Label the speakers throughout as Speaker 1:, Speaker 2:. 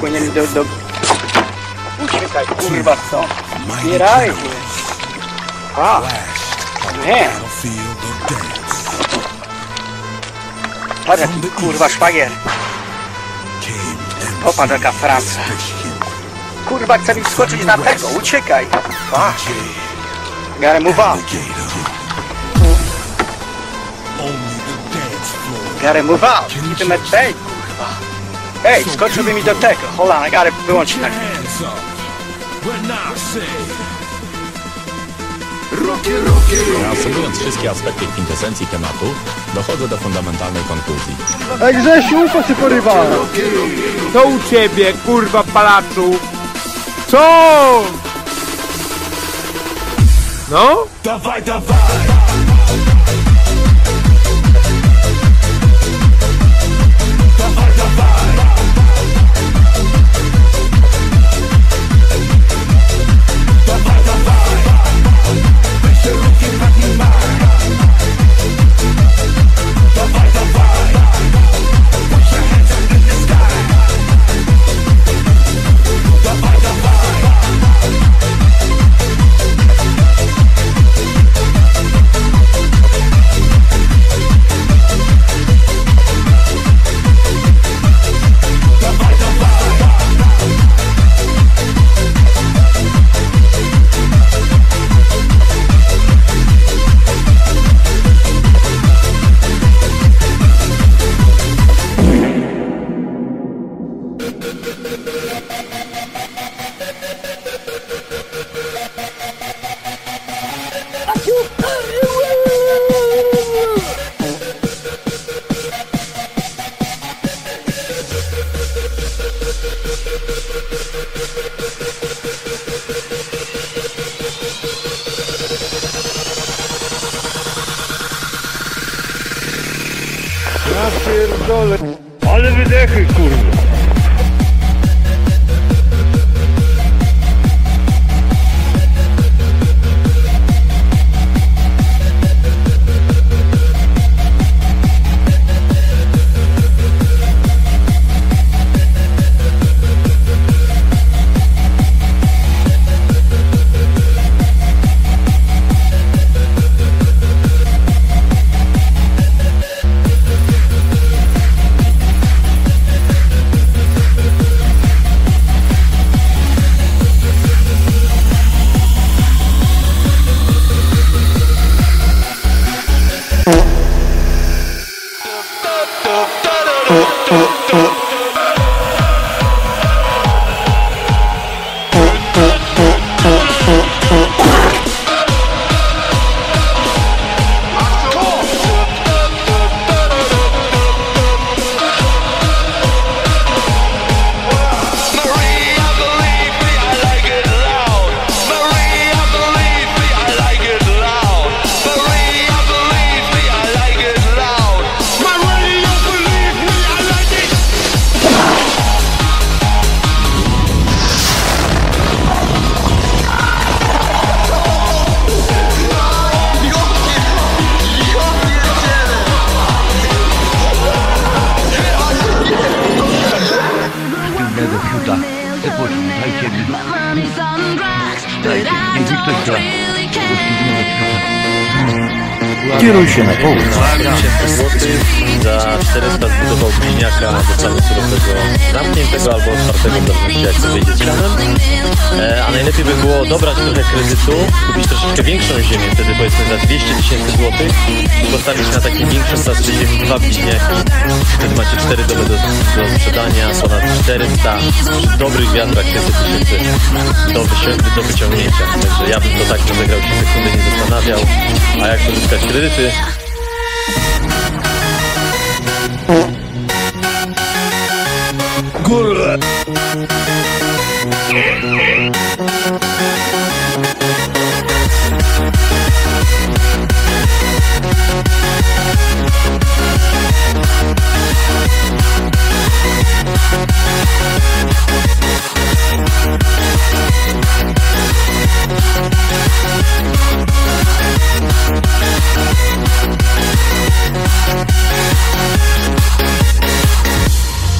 Speaker 1: Płyniemy do... do... Uciekaj, kurwa, co? Zbieraj się. A, nie. Patrz, jaki kurwa szwagier. Popatrz, jaka Francja. Kurwa, chce mi wskoczyć na tego, uciekaj. A, gotta move on. Gotta move out. Keep him at bay, kurwa. Ej, skoczyłby mi do tego. Hold on, I gotta wyłączyć na chwilę.
Speaker 2: Reasumując wszystkie aspekty kwintesencji tematu, dochodzę do fundamentalnej konkluzji.
Speaker 3: Ej Grzesiu, co się porywa?
Speaker 4: Co u ciebie, kurwa palaczu? Co? No?
Speaker 3: Ja pierdolę. Ale wydechy, kurwa.
Speaker 5: oh, oh. But I
Speaker 6: don't really care.
Speaker 7: Kieruj się na południe.
Speaker 8: 1000 zł za 400 zbudował bliźniaka dostawy surowego zamkniętego albo otwartego, w zależności jak to wyjdzie z planem. E, a najlepiej by było dobrać trochę kredytu, kupić troszeczkę większą ziemię, wtedy powiedzmy za 200 tysięcy złotych i postawić na takim większym zasadzie ziemi dwa bliźniaki. Wtedy macie 4 domy do, do sprzedania, ponad 400 przy dobrych wiatrach 500 tysięcy do, do wyciągnięcia. Także ja bym to tak rozegrał się sekundę nie zastanawiał, a jak pozyskać
Speaker 7: れで。ゴル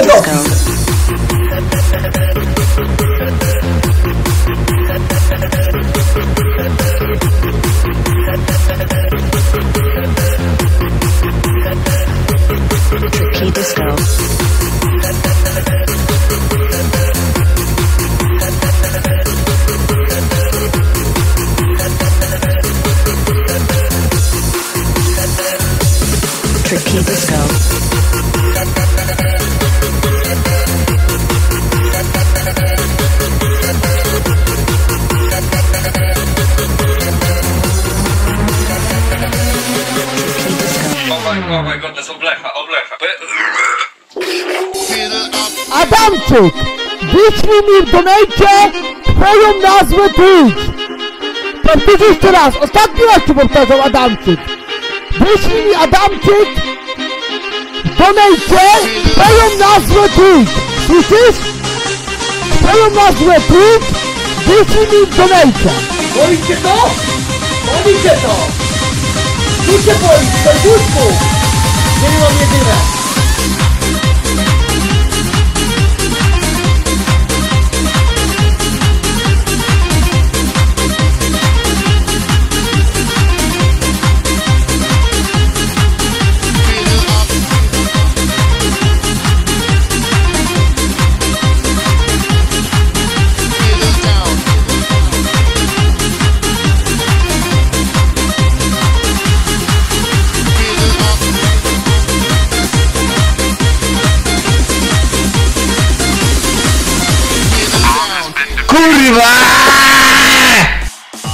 Speaker 1: Wyglądasz jak
Speaker 9: Oh my god, to jest oblecha, oblecha.
Speaker 3: Adamczyk! Wyślij mi w donajcie twoją nazwę Twitch! Powtórzę jeszcze raz, ostatni raz ci powtarzam Adamczyk! Wyślij mi Adamczyk w donajcie twoją nazwę Twitch! Słyszysz? Twoją nazwę Twitch wyślij mi w donajcie!
Speaker 1: Bolicie to? Bolicie to? Tu się boi, serduszku! Nie mam jedyne.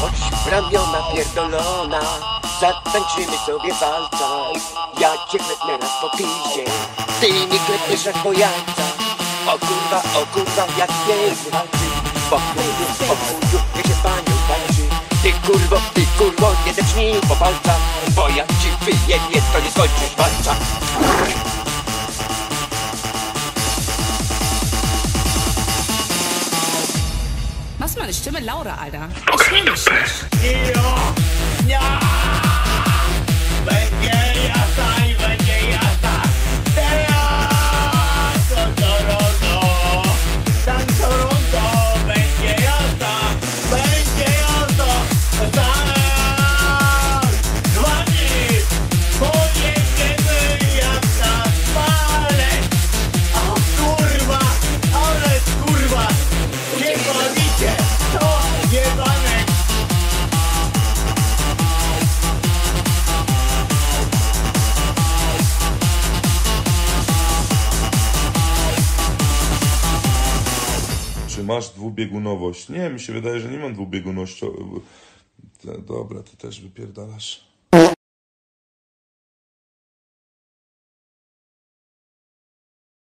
Speaker 10: Chodź w ramiona pierdolona Zatańczymy sobie walca Ja cię klepnę raz po piździe Ty mi klepniesz jak po jajcach O kurwa, o kurwa, jak pięknie walczy Pokoju, pokoju, niech się z panią walczy. Ty kurwo, ty kurwo, nie zacznij po palcach Bo jak ci wyjebie, to nie skończysz walca
Speaker 11: Plauder, Alter. Ich höre mich nicht.
Speaker 5: Ja.
Speaker 12: Ja. Masz dwubiegunowość? Nie, mi się wydaje, że nie mam dwubiegunowości. Dobra, ty też wypierdalasz.